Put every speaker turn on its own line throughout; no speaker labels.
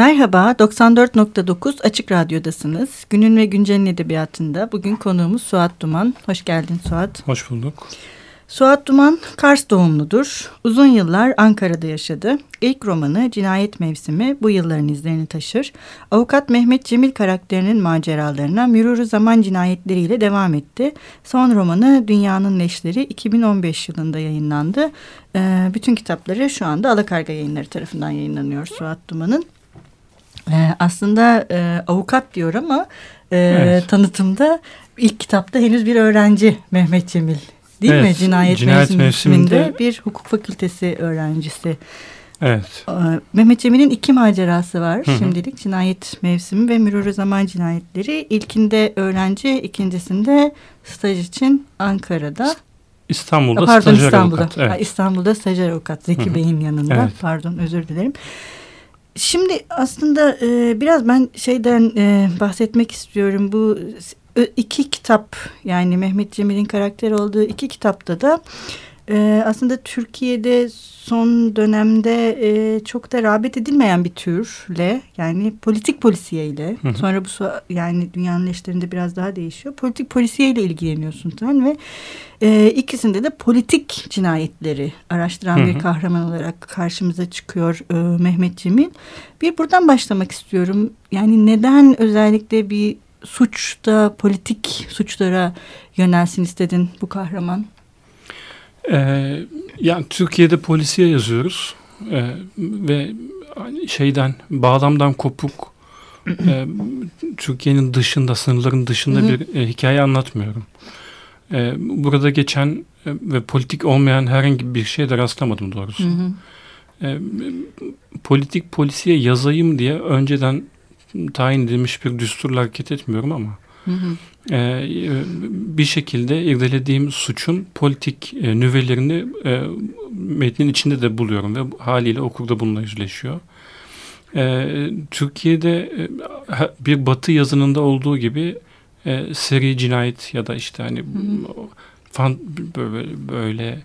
Merhaba, 94.9 Açık Radyo'dasınız. Günün ve Güncel'in edebiyatında bugün konuğumuz Suat Duman. Hoş geldin Suat.
Hoş bulduk.
Suat Duman Kars doğumludur. Uzun yıllar Ankara'da yaşadı. İlk romanı Cinayet Mevsimi bu yılların izlerini taşır. Avukat Mehmet Cemil karakterinin maceralarına mürürü zaman cinayetleriyle devam etti. Son romanı Dünyanın Leşleri 2015 yılında yayınlandı. Ee, bütün kitapları şu anda Alakarga yayınları tarafından yayınlanıyor Suat Duman'ın. Ee, aslında e, avukat diyor ama e, evet. tanıtımda ilk kitapta henüz bir öğrenci Mehmet Cemil değil evet, mi? Cinayet, Cinayet mevsiminde, mevsiminde bir hukuk fakültesi öğrencisi.
Evet.
Ee, Mehmet Cemil'in iki macerası var Hı -hı. şimdilik. Cinayet mevsimi ve mürürü zaman cinayetleri. İlkinde öğrenci, ikincisinde staj için Ankara'da.
İstanbul'da Pardon, stajyer İstanbul'da. avukat.
Evet. İstanbul'da stajyer avukat Zeki Bey'in yanında. Evet. Pardon özür dilerim. Şimdi aslında e, biraz ben şeyden e, bahsetmek istiyorum. Bu iki kitap yani Mehmet Cemil'in karakteri olduğu iki kitapta da e, aslında Türkiye'de son dönemde e, çok da rağbet edilmeyen bir türle yani politik polisiyeyle hı hı. sonra bu yani dünyanın eşlerinde biraz daha değişiyor. Politik polisiyeyle ilgileniyorsun sen ve e, ikisinde de politik cinayetleri araştıran hı hı. bir kahraman olarak karşımıza çıkıyor e, Mehmet Cemil. Bir buradan başlamak istiyorum. Yani neden özellikle bir suçta politik suçlara yönelsin istedin bu kahraman?
Ee, yani Türkiye'de polisiye yazıyoruz ee, ve şeyden bağlamdan kopuk e, Türkiye'nin dışında sınırların dışında bir e, hikaye anlatmıyorum. E, burada geçen e, ve politik olmayan herhangi bir şeye de rastlamadım doğrusu. E, politik polisiye yazayım diye önceden tayin edilmiş bir düsturla hareket etmiyorum ama hı hı. E, bir şekilde irdelediğim suçun politik e, nüvelerini e, metnin içinde de buluyorum ve haliyle okurda bununla yüzleşiyor. E, Türkiye'de e, bir batı yazınında olduğu gibi e, seri cinayet ya da işte hani hı hı. fan böyle, böyle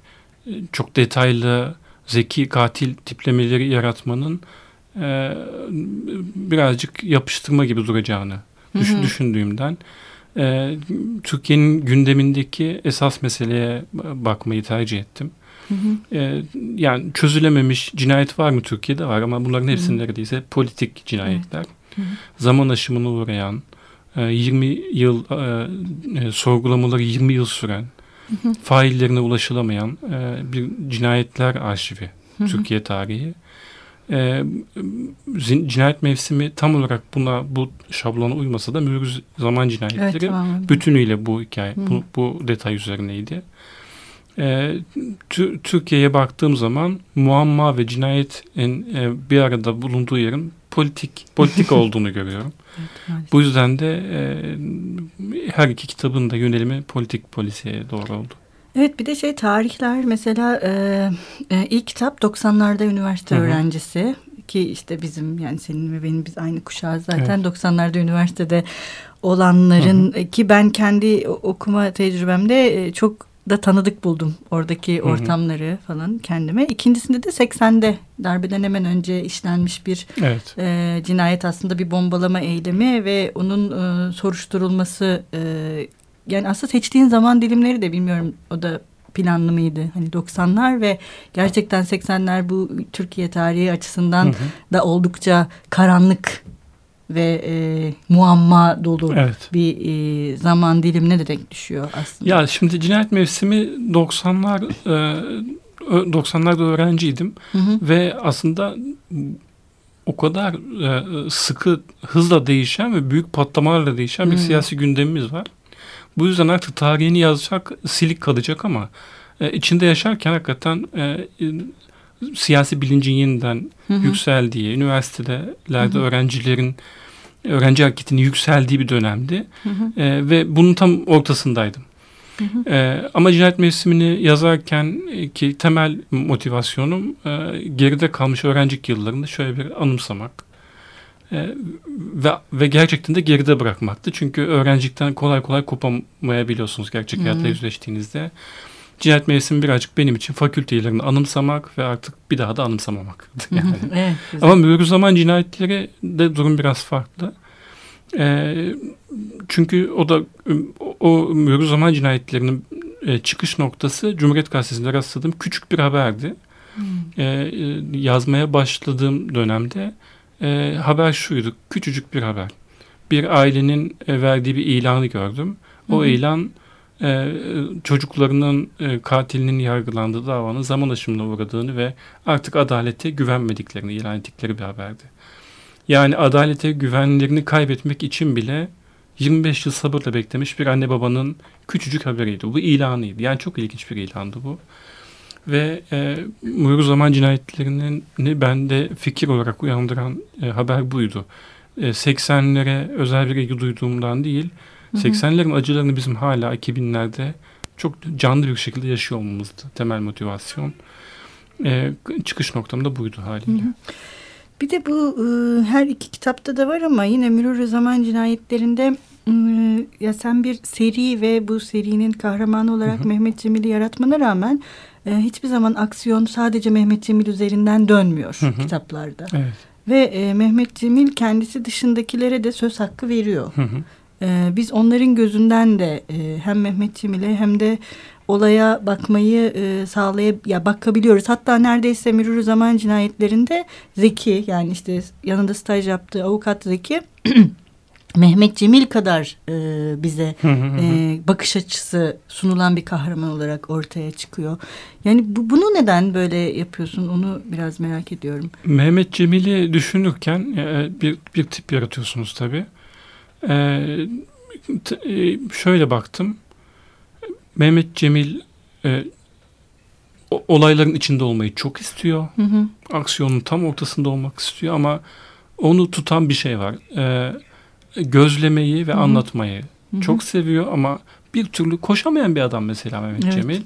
e, çok detaylı zeki katil tiplemeleri yaratmanın e, birazcık yapıştırma gibi duracağını düş, düşündüğümden e, Türkiye'nin gündemindeki esas meseleye bakmayı tercih ettim. Hı hı. E, yani çözülememiş cinayet var mı Türkiye'de var ama bunların hepsi neredeyse politik cinayetler. Hı hı. Zaman aşımına uğrayan, e, 20 yıl e, e, sorgulamaları 20 yıl süren, hı hı. faillerine ulaşılamayan e, bir cinayetler arşivi hı hı. Türkiye tarihi e, cinayet mevsimi tam olarak buna bu şablona uymasa da mürgüz zaman cinayetleri evet, tamam. bütünüyle bu hikaye bu, bu detay üzerineydi. E, Türkiye'ye baktığım zaman muamma ve cinayetin e, bir arada bulunduğu yerin politik politik olduğunu görüyorum. Evet, bu yüzden de e, her iki kitabın da yönelimi politik polisiye doğru oldu.
Evet bir de şey tarihler mesela e, e, ilk kitap 90'larda üniversite Hı -hı. öğrencisi ki işte bizim yani senin ve benim biz aynı kuşağız zaten evet. 90'larda üniversitede olanların Hı -hı. ki ben kendi okuma tecrübemde e, çok da tanıdık buldum oradaki Hı -hı. ortamları falan kendime. İkincisinde de 80'de darbeden hemen önce işlenmiş bir evet. e, cinayet aslında bir bombalama eylemi ve onun e, soruşturulması e, yani aslında seçtiğin zaman dilimleri de bilmiyorum o da planlı mıydı? Hani 90'lar ve gerçekten 80'ler bu Türkiye tarihi açısından hı hı. da oldukça karanlık ve e, muamma dolu evet. bir e, zaman dilimine de denk düşüyor aslında.
Ya şimdi cinayet mevsimi 90'lar e, 90'larda öğrenciydim hı hı. ve aslında o kadar e, sıkı hızla değişen ve büyük patlamalarla değişen bir hı. siyasi gündemimiz var. Bu yüzden artık tarihini yazacak silik kalacak ama e, içinde yaşarken hakikaten e, e, siyasi bilincin yeniden hı hı. yükseldiği, üniversitelerde hı hı. öğrencilerin öğrenci hareketinin yükseldiği bir dönemdi. Hı hı. E, ve bunun tam ortasındaydım. Hı hı. E, ama cinayet mevsimini yazarken ki temel motivasyonum e, geride kalmış öğrencilik yıllarında şöyle bir anımsamak. E, ve, ve gerçekten de geride bırakmaktı. Çünkü öğrencilikten kolay kolay kopamayabiliyorsunuz gerçek hayatla yüzleştiğinizde. cinayet mevsimi birazcık benim için fakülte yıllarını anımsamak ve artık bir daha da anımsamamak. Yani. evet, Ama Mürü Zaman cinayetleri de durum biraz farklı. E, çünkü o da o, Mürü Zaman cinayetlerinin e, çıkış noktası Cumhuriyet Gazetesi'nde rastladığım küçük bir haberdi. Hmm. E, yazmaya başladığım dönemde e, haber şuydu, küçücük bir haber. Bir ailenin e, verdiği bir ilanı gördüm. O hmm. ilan e, çocuklarının e, katilinin yargılandığı davanın zaman aşımına uğradığını ve artık adalete güvenmediklerini ilan ettikleri bir haberdi. Yani adalete güvenlerini kaybetmek için bile 25 yıl sabırla beklemiş bir anne babanın küçücük haberiydi. Bu ilanıydı. Yani çok ilginç bir ilandı bu. Ve e, Muyru Zaman cinayetlerini bende fikir olarak uyandıran e, haber buydu. E, 80'lere özel bir ilgi duyduğumdan değil, hı hı. 80'lerin acılarını bizim hala 2000'lerde çok canlı bir şekilde yaşıyor olmamızdı. Temel motivasyon. E, çıkış noktam da buydu haliyle. Hı hı.
Bir de bu e, her iki kitapta da var ama yine Mürür Zaman cinayetlerinde ya sen bir seri ve bu serinin kahramanı olarak hı hı. Mehmet Cemil'i yaratmana rağmen e, hiçbir zaman aksiyon sadece Mehmet Cemil üzerinden dönmüyor hı hı. kitaplarda. Evet. Ve e, Mehmet Cemil kendisi dışındakilere de söz hakkı veriyor. Hı hı. E, biz onların gözünden de e, hem Mehmet Cemil'e hem de olaya bakmayı e, sağlayıp ya bakabiliyoruz. Hatta neredeyse Mürür Zaman cinayetlerinde Zeki yani işte yanında staj yaptığı avukat Zeki Mehmet Cemil kadar e, bize e, bakış açısı sunulan bir kahraman olarak ortaya çıkıyor. Yani bu, bunu neden böyle yapıyorsun onu biraz merak ediyorum.
Mehmet Cemil'i düşünürken e, bir, bir tip yaratıyorsunuz tabii. E, e, şöyle baktım. Mehmet Cemil e, olayların içinde olmayı çok istiyor. Hı hı. Aksiyonun tam ortasında olmak istiyor ama onu tutan bir şey var. E, gözlemeyi ve Hı-hı. anlatmayı Hı-hı. çok seviyor ama bir türlü koşamayan bir adam mesela Mehmet evet. Cemil.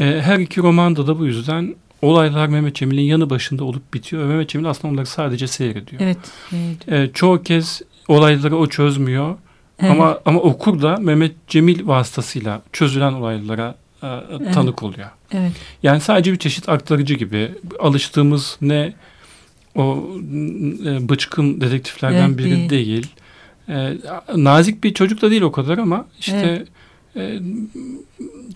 E, her iki romanda da bu yüzden olaylar Mehmet Cemil'in yanı başında olup bitiyor. Mehmet Cemil aslında onları sadece seyrediyor. Evet. evet. E, çoğu kez olayları o çözmüyor. Evet. Ama ama okur da Mehmet Cemil vasıtasıyla çözülen olaylara e, tanık oluyor. Evet. Yani sadece bir çeşit aktarıcı gibi alıştığımız ne o e, bıçkın dedektiflerden evet, biri değil. değil. E, nazik bir çocuk da değil o kadar ama işte evet. e,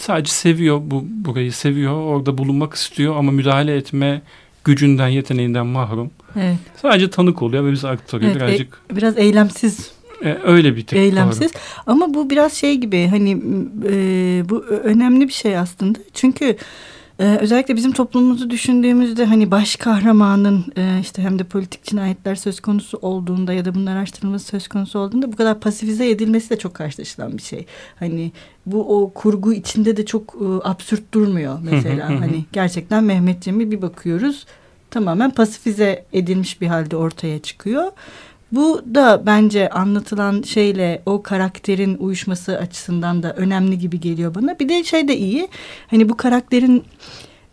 sadece seviyor bu burayı seviyor. Orada bulunmak istiyor ama müdahale etme gücünden, yeteneğinden mahrum. Evet. Sadece tanık oluyor ve bize aktarıyor evet, birazcık.
E, biraz eylemsiz
e, öyle bir tip.
Eylemsiz. Doğru. Ama bu biraz şey gibi hani e, bu önemli bir şey aslında. Çünkü ee, özellikle bizim toplumumuzu düşündüğümüzde hani baş kahramanın e, işte hem de politik cinayetler söz konusu olduğunda ya da bunun araştırılması söz konusu olduğunda bu kadar pasifize edilmesi de çok karşılaşılan bir şey. Hani bu o kurgu içinde de çok e, absürt durmuyor mesela. hani gerçekten Mehmet Cemil bir bakıyoruz tamamen pasifize edilmiş bir halde ortaya çıkıyor. Bu da bence anlatılan şeyle o karakterin uyuşması açısından da önemli gibi geliyor bana. Bir de şey de iyi. Hani bu karakterin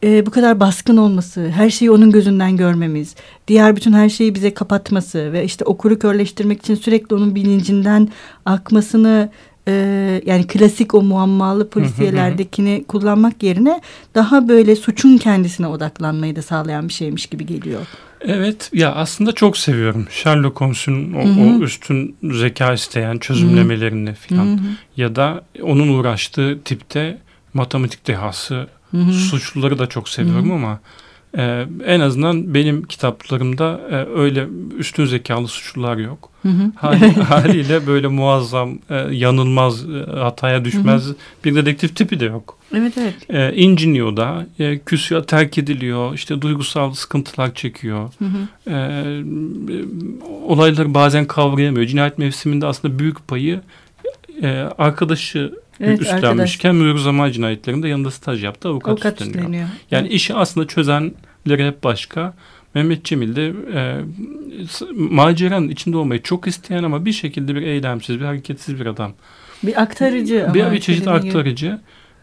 e, bu kadar baskın olması, her şeyi onun gözünden görmemiz, diğer bütün her şeyi bize kapatması ve işte okuru körleştirmek için sürekli onun bilincinden akmasını e, yani klasik o muammalı polisiyelerdekini kullanmak yerine daha böyle suçun kendisine odaklanmayı da sağlayan bir şeymiş gibi geliyor.
Evet ya aslında çok seviyorum Sherlock Holmes'un o, o üstün zeka isteyen çözümlemelerini falan ya da onun uğraştığı tipte matematik dehası Hı-hı. suçluları da çok seviyorum Hı-hı. ama ee, en azından benim kitaplarımda e, öyle üstün zekalı suçlular yok. Hı hı. Hal, haliyle böyle muazzam, e, yanılmaz, e, hataya düşmez hı hı. bir dedektif tipi de yok.
Evet evet.
E, inciniyor da, e, küsüyor, terk ediliyor, işte duygusal sıkıntılar çekiyor. Hı hı. E, olayları bazen kavrayamıyor. Cinayet mevsiminde aslında büyük payı e, arkadaşı evet, üstlenmişken mühür zaman cinayetlerinde yanında staj yaptı avukat, avukat üstleniyor. üstleniyor. Yani evet. işi aslında çözenleri hep başka. Mehmet Cemil de e, maceranın içinde olmayı çok isteyen ama bir şekilde bir eylemsiz, bir hareketsiz bir adam.
Bir aktarıcı.
Bir, ama bir çeşit aktarıcı.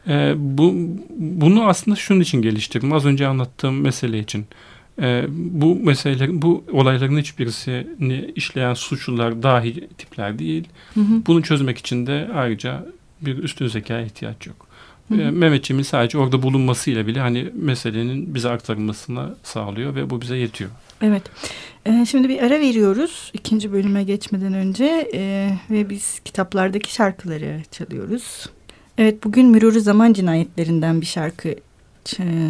E, bu Bunu aslında şunun için geliştirdim. Az önce anlattığım mesele için. E, bu meseleler, bu olayların hiçbirisini işleyen suçlular dahi tipler değil. Hı hı. Bunu çözmek için de ayrıca bir üstün zekaya ihtiyaç yok.
Hı hı. Mehmet Cemil sadece orada bulunmasıyla bile hani meselenin bize aktarılmasını sağlıyor ve bu bize yetiyor.
Evet. Ee, şimdi bir ara veriyoruz ikinci bölüme geçmeden önce ee, ve biz kitaplardaki şarkıları çalıyoruz. Evet bugün Mürürü Zaman Cinayetlerinden bir şarkı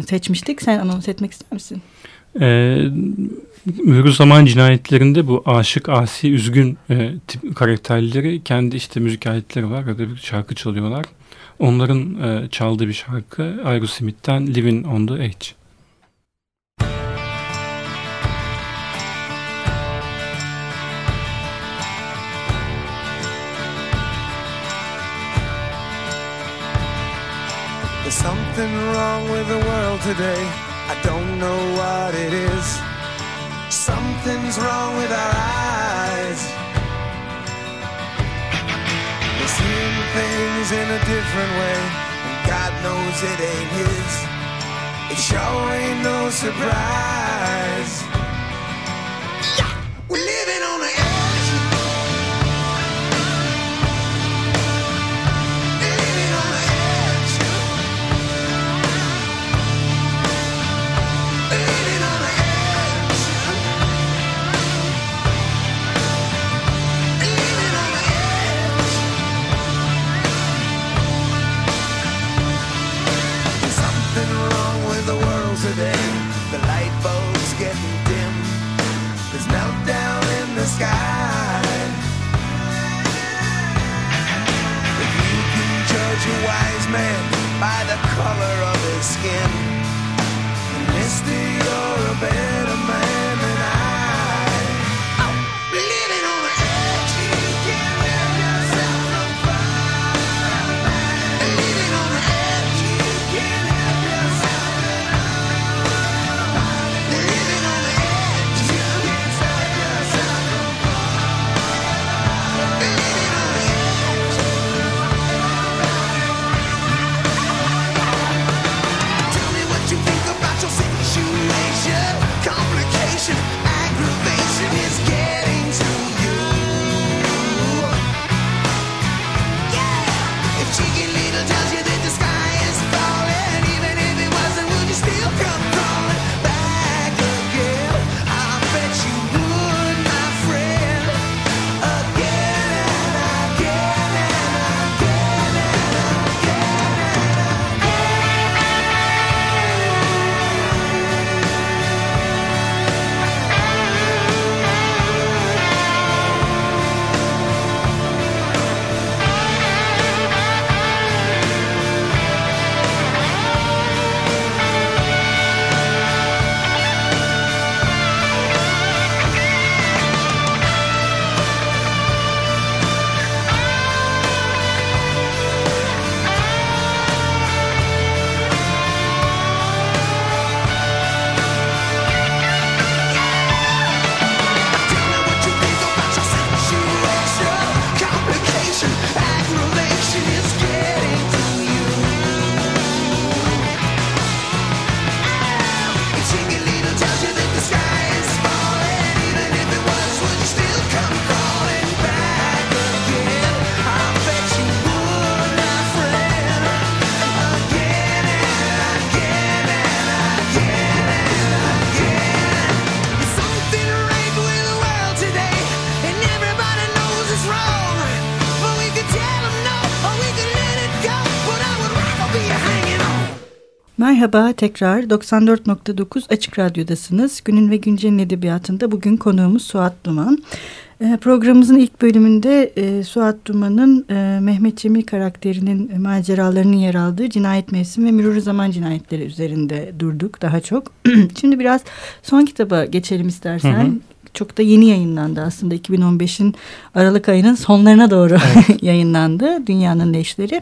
seçmiştik. Sen anons etmek ister misin?
Ee, Mürürü Zaman Cinayetlerinde bu aşık, asi, üzgün e, tip karakterleri kendi işte müzik aletleri var ya da bir şarkı çalıyorlar. Onların e, çaldığı bir şarkı Aerosmith'ten Living on the Edge. There's something wrong with the world today. I don't know what it is. Something's wrong with our eyes. We're seeing things in a different way, and God knows it ain't His. It sure ain't no surprise.
Merhaba tekrar 94.9 Açık Radyo'dasınız. Günün ve Güncel'in edebiyatında bugün konuğumuz Suat Duman. E, programımızın ilk bölümünde e, Suat Duman'ın e, Mehmet Cemil karakterinin e, maceralarının yer aldığı Cinayet Mevsim ve Mürür Zaman Cinayetleri üzerinde durduk daha çok. Şimdi biraz son kitaba geçelim istersen. Hı hı çok da yeni yayınlandı aslında 2015'in Aralık ayının sonlarına doğru evet. yayınlandı Dünyanın Leşleri.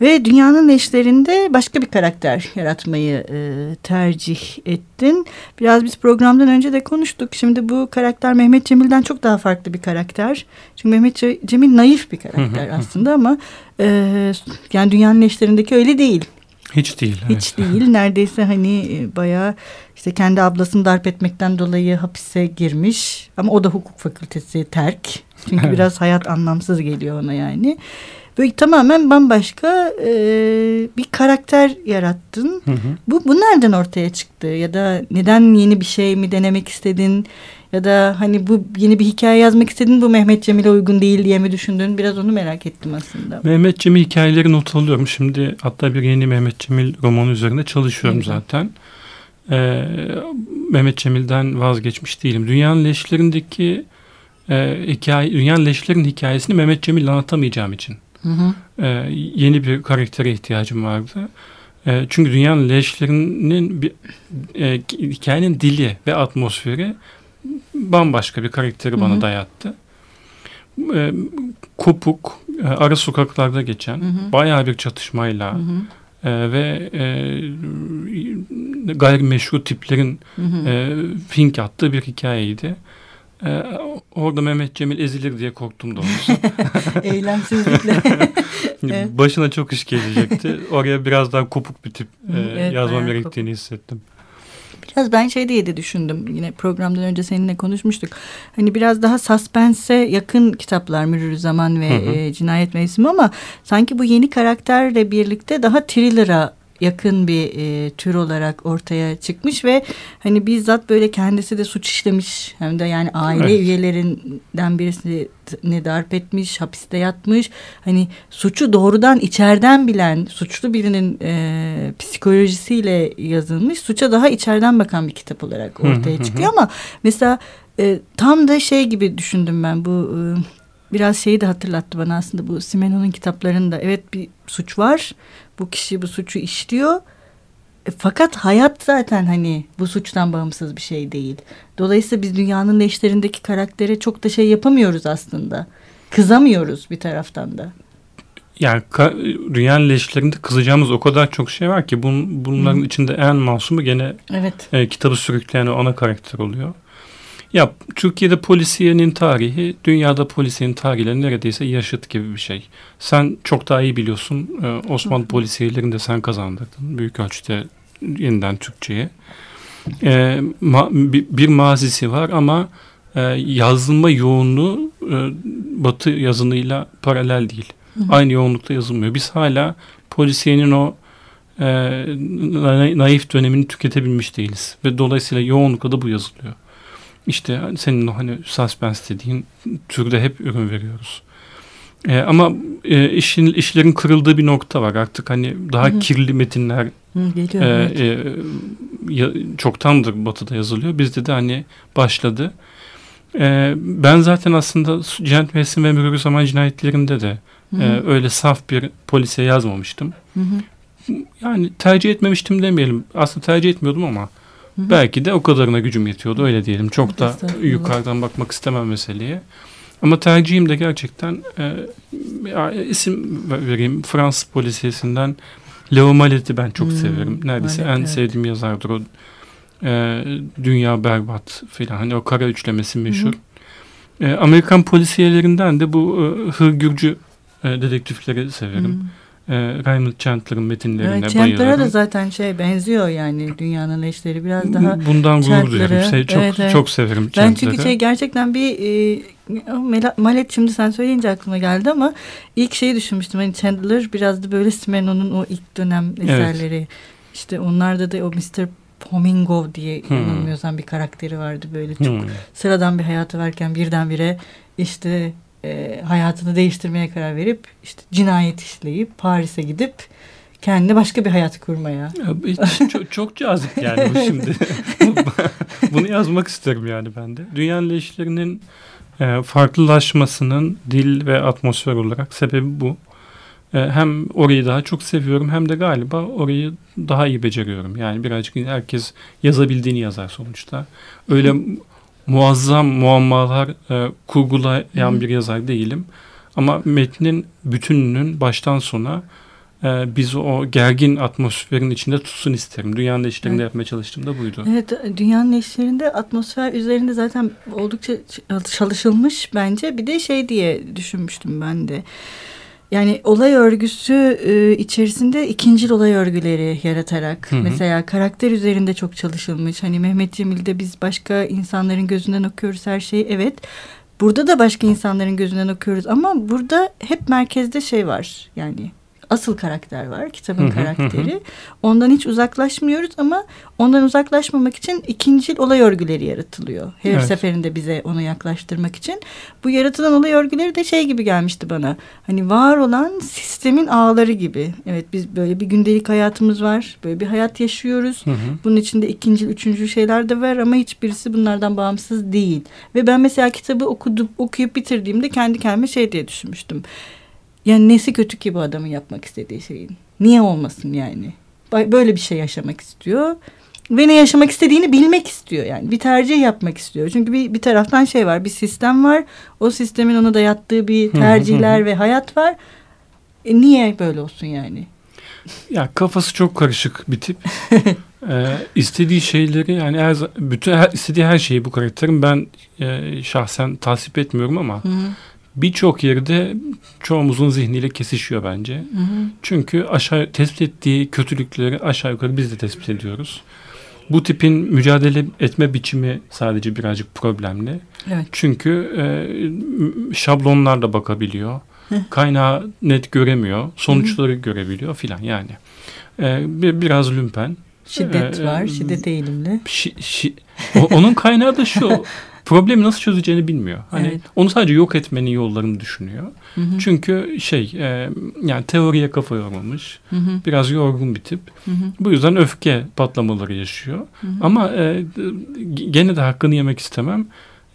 Ve dünyanın eşlerinde başka bir karakter yaratmayı e, tercih ettin. Biraz biz programdan önce de konuştuk. Şimdi bu karakter Mehmet Cemil'den çok daha farklı bir karakter. Çünkü Mehmet Cemil naif bir karakter aslında ama e, yani dünyanın eşlerindeki öyle değil.
Hiç değil.
Hiç evet. değil. Neredeyse hani e, bayağı işte kendi ablasını darp etmekten dolayı hapise girmiş. Ama o da hukuk fakültesi terk. Çünkü biraz hayat anlamsız geliyor ona yani. Böyle tamamen bambaşka e, bir karakter yarattın. Hı hı. Bu, bu nereden ortaya çıktı? Ya da neden yeni bir şey mi denemek istedin? Ya da hani bu yeni bir hikaye yazmak istedin bu Mehmet Cemil'e uygun değil diye mi düşündün? Biraz onu merak ettim aslında.
Mehmet Cemil hikayeleri not alıyorum. Şimdi hatta bir yeni Mehmet Cemil romanı üzerinde çalışıyorum evet. zaten. Ee, Mehmet Cemil'den vazgeçmiş değilim. Dünyanın leşlerindeki e, hikaye, dünyanın leşlerin hikayesini Mehmet Cemil'le anlatamayacağım için. Hı hı. E, yeni bir karaktere ihtiyacım vardı. E, çünkü dünyanın leşlerinin bir, e, hikayenin dili ve atmosferi bambaşka bir karakteri hı hı. bana dayattı. E, kopuk, e, ara sokaklarda geçen, hı hı. bayağı bir çatışmayla hı hı. E, ve e, gayrimeşru tiplerin hı hı. E, fink attığı bir hikayeydi. Ee, orada Mehmet Cemil ezilir diye korktum doğrusu.
Eylemsizlikle.
evet. Başına çok iş gelecekti. Oraya biraz daha kopuk bir tip e, evet, yazmam gerektiğini kopuk. hissettim.
Biraz ben şey diye de düşündüm. Yine programdan önce seninle konuşmuştuk. Hani biraz daha suspense yakın kitaplar Mürür Zaman ve hı hı. E, Cinayet Mevsimi ama sanki bu yeni karakterle birlikte daha thriller'a yakın bir e, tür olarak ortaya çıkmış ve hani bizzat böyle kendisi de suç işlemiş hem de yani aile evet. üyelerinden birisini darp etmiş, hapiste yatmış. Hani suçu doğrudan içeriden bilen, suçlu birinin e, psikolojisiyle yazılmış, suça daha içeriden bakan bir kitap olarak ortaya çıkıyor ama mesela e, tam da şey gibi düşündüm ben bu e, biraz şeyi de hatırlattı bana aslında bu Simeno'nun kitaplarında. Evet bir suç var. Bu kişi bu suçu işliyor. E, fakat hayat zaten hani bu suçtan bağımsız bir şey değil. Dolayısıyla biz dünyanın eşlerindeki karaktere çok da şey yapamıyoruz aslında. Kızamıyoruz bir taraftan da.
Yani dünyanın leşlerinde kızacağımız o kadar çok şey var ki bun, bunların Hı. içinde en masumu gene evet. e, kitabı sürükleyen o ana karakter oluyor. Ya Türkiye'de polisiyenin tarihi dünyada polisiyenin tarihiyle neredeyse yaşıt gibi bir şey. Sen çok daha iyi biliyorsun. Ee, Osmanlı polisiyelerini de sen kazandırdın. Büyük ölçüde yeniden Türkçe'ye. Ee, ma, bir, mazisi var ama e, yazılma yoğunluğu e, Batı yazınıyla paralel değil. Hı hı. Aynı yoğunlukta yazılmıyor. Biz hala polisiyenin o e, naif dönemini tüketebilmiş değiliz. Ve dolayısıyla yoğunlukla da bu yazılıyor. İşte senin o hani suspense dediğin türde hep ürün veriyoruz. E, ama e, işin işlerin kırıldığı bir nokta var. Artık hani daha Hı-hı. kirli metinler Hı, geliyor, e, evet. e, ya, çoktandır Batı'da yazılıyor. Bizde de hani başladı. E, ben zaten aslında Cent Mevsim ve Mürür Zaman cinayetlerinde de e, öyle saf bir polise yazmamıştım. Hı hı. Yani tercih etmemiştim demeyelim. Aslında tercih etmiyordum ama Hı-hı. Belki de o kadarına gücüm yetiyordu öyle diyelim. Çok da yukarıdan bakmak istemem meseleye. Ama tercihim de gerçekten e, isim vereyim. Fransız polisiyesinden Leo Malet'i ben çok hmm, severim. Neredeyse Malet, en evet. sevdiğim yazardır o. E, Dünya Berbat filan. Hani o kara üçlemesi meşhur. E, Amerikan polisiyelerinden de bu e, Hırgürcü e, dedektifleri severim. Hmm e, Raymond Chandler'ın metinlerine evet,
bayılıyorum. Chandler'a da zaten şey benziyor yani dünyanın eşleri biraz daha
Bundan gurur duyuyorum. Şey, çok, evet, evet. çok severim
Chandler'ı. Ben çünkü şey gerçekten bir e, Malet şimdi sen söyleyince aklıma geldi ama ilk şeyi düşünmüştüm. Hani Chandler biraz da böyle Simeno'nun o ilk dönem eserleri. Evet. İşte onlarda da o Mr. Pomingo diye hmm. yanılmıyorsam bir karakteri vardı böyle çok hmm. sıradan bir hayatı varken birdenbire işte e, hayatını değiştirmeye karar verip işte cinayet işleyip Paris'e gidip kendi başka bir hayat kurmaya.
Ya, çok, çok cazip yani bu şimdi. Bunu yazmak isterim yani ben de. Dünyanın leşlerinin e, farklılaşmasının dil ve atmosfer olarak sebebi bu. E, hem orayı daha çok seviyorum hem de galiba orayı daha iyi beceriyorum. Yani birazcık herkes yazabildiğini yazar sonuçta. Öyle muazzam muammalar e, kurgulayan Hı. bir yazar değilim. Ama metnin bütününün baştan sona e, bizi o gergin atmosferin içinde tutsun isterim. Dünyanın eşlerinde evet. yapmaya çalıştığım da buydu.
Evet, dünyanın eşlerinde atmosfer üzerinde zaten oldukça çalışılmış bence. Bir de şey diye düşünmüştüm ben de. Yani olay örgüsü e, içerisinde ikincil olay örgüleri yaratarak hı hı. mesela karakter üzerinde çok çalışılmış. Hani Mehmet Cemil'de biz başka insanların gözünden okuyoruz her şeyi evet. burada da başka insanların gözünden okuyoruz ama burada hep merkezde şey var yani asıl karakter var kitabın karakteri. Ondan hiç uzaklaşmıyoruz ama ondan uzaklaşmamak için ikinci olay örgüleri yaratılıyor. Her evet. seferinde bize onu yaklaştırmak için. Bu yaratılan olay örgüleri de şey gibi gelmişti bana. Hani var olan sistemin ağları gibi. Evet biz böyle bir gündelik hayatımız var. Böyle bir hayat yaşıyoruz. Hı hı. Bunun içinde ikinci, üçüncü şeyler de var ama hiçbirisi bunlardan bağımsız değil. Ve ben mesela kitabı okudum, okuyup bitirdiğimde kendi kendime şey diye düşünmüştüm. Yani nesi kötü ki bu adamın yapmak istediği şeyin? Niye olmasın yani? Böyle bir şey yaşamak istiyor. Ve ne yaşamak istediğini bilmek istiyor yani. Bir tercih yapmak istiyor. Çünkü bir, bir taraftan şey var. Bir sistem var. O sistemin ona dayattığı bir tercihler ve hayat var. E niye böyle olsun yani?
Ya kafası çok karışık bir tip. ee, istediği şeyleri yani her, bütün her, istediği her şeyi bu karakterin ben e, şahsen tasvip etmiyorum ama birçok yerde çoğumuzun zihniyle kesişiyor bence. Hı hı. Çünkü aşağı tespit ettiği kötülükleri aşağı yukarı biz de tespit ediyoruz. Bu tipin mücadele etme biçimi sadece birazcık problemli. Evet. Çünkü e, şablonlarla bakabiliyor. Hı. Kaynağı net göremiyor. Sonuçları hı hı. görebiliyor filan yani. E, biraz lümpen.
Şiddet e, var. Şiddet eğilimli. Şi,
şi, o, onun kaynağı da şu. problemi nasıl çözeceğini bilmiyor. Hani evet. onu sadece yok etmenin yollarını düşünüyor. Hı hı. Çünkü şey e, yani teoriye kafa yormamış. Hı hı. Biraz yorgun bir tip. Hı hı. Bu yüzden öfke patlamaları yaşıyor. Hı hı. Ama e, gene de hakkını yemek istemem.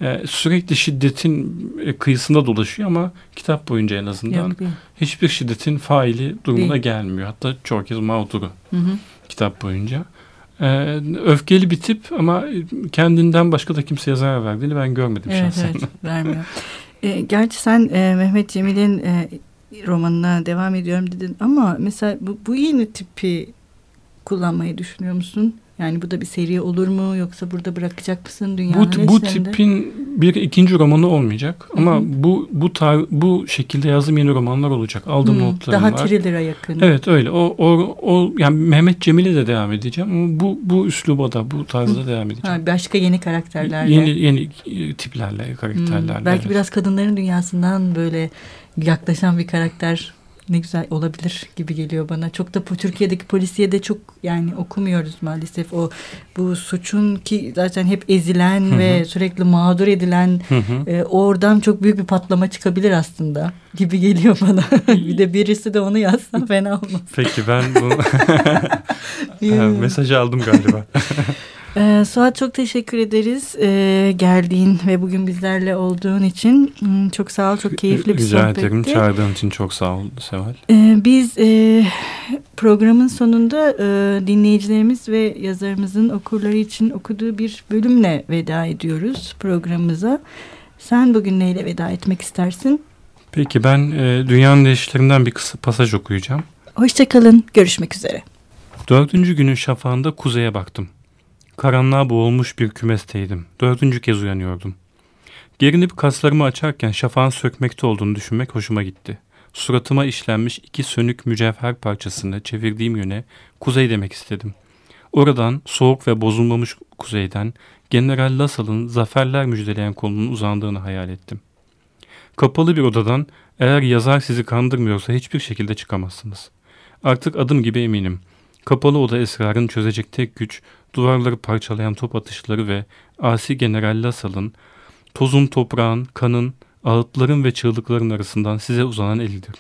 E, sürekli şiddetin e, kıyısında dolaşıyor ama kitap boyunca en azından yok, hiçbir şiddetin faili durumuna değil. gelmiyor. Hatta çok kez mağduru hı hı. kitap boyunca. Ee, öfkeli bir tip ama kendinden başka da kimseye zarar verdiğini ben görmedim
evet,
şahsen.
Evet, vermiyor. E, gerçi sen e, Mehmet Cemil'in e, romanına devam ediyorum dedin ama mesela bu, bu yeni tipi kullanmayı düşünüyor musun? Yani bu da bir seri olur mu yoksa burada bırakacak mısın dünyanın
bu, bu tipin bir ikinci romanı olmayacak ama Hı-hı. bu bu tar bu şekilde yazdığım yeni romanlar olacak. Aldığım Hı, notlarım
daha var. Daha thriller'a yakın.
Evet öyle. O, o, o yani Mehmet Cemil'e de devam edeceğim ama bu bu üsluba da bu tarzda Hı. devam edeceğim.
Ha, başka yeni karakterlerle.
Yeni yeni tiplerle, karakterlerle. Hı,
belki evet. biraz kadınların dünyasından böyle yaklaşan bir karakter ne güzel olabilir gibi geliyor bana. Çok da Türkiye'deki polisiye de çok yani okumuyoruz maalesef. O bu suçun ki zaten hep ezilen hı hı. ve sürekli mağdur edilen hı hı. E, oradan çok büyük bir patlama çıkabilir aslında gibi geliyor bana. bir de birisi de onu yazsa fena olmaz.
Peki ben bu mesajı aldım galiba.
Ee, Suat çok teşekkür ederiz ee, geldiğin ve bugün bizlerle olduğun için. Hmm, çok sağ ol, çok keyifli bir Rica sohbetti.
Rica ederim, çağırdığın için çok sağ ol Seval.
Ee, biz e, programın sonunda e, dinleyicilerimiz ve yazarımızın okurları için okuduğu bir bölümle veda ediyoruz programımıza. Sen bugün neyle veda etmek istersin?
Peki ben e, Dünyanın Değişlerinden bir kısa pasaj okuyacağım.
Hoşçakalın, görüşmek üzere.
Dördüncü günün şafağında kuzeye baktım. Karanlığa boğulmuş bir kümesteydim. Dördüncü kez uyanıyordum. Gerinip kaslarımı açarken şafağın sökmekte olduğunu düşünmek hoşuma gitti. Suratıma işlenmiş iki sönük mücevher parçasını çevirdiğim yöne kuzey demek istedim. Oradan soğuk ve bozulmamış kuzeyden General Lassal'ın zaferler müjdeleyen kolunun uzandığını hayal ettim. Kapalı bir odadan eğer yazar sizi kandırmıyorsa hiçbir şekilde çıkamazsınız. Artık adım gibi eminim. Kapalı oda esrarını çözecek tek güç duvarları parçalayan top atışları ve asi General Lassal'ın tozun toprağın, kanın, ağıtların ve çığlıkların arasından size uzanan elidir.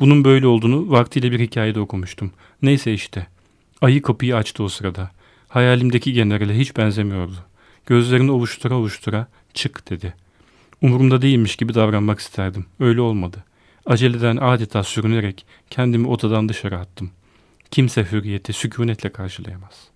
Bunun böyle olduğunu vaktiyle bir hikayede okumuştum. Neyse işte. Ayı kapıyı açtı o sırada. Hayalimdeki generale hiç benzemiyordu. Gözlerini ovuştura ovuştura çık dedi. Umurumda değilmiş gibi davranmak isterdim. Öyle olmadı. Aceleden adeta sürünerek kendimi odadan dışarı attım. Kimse hürriyeti sükunetle karşılayamaz.''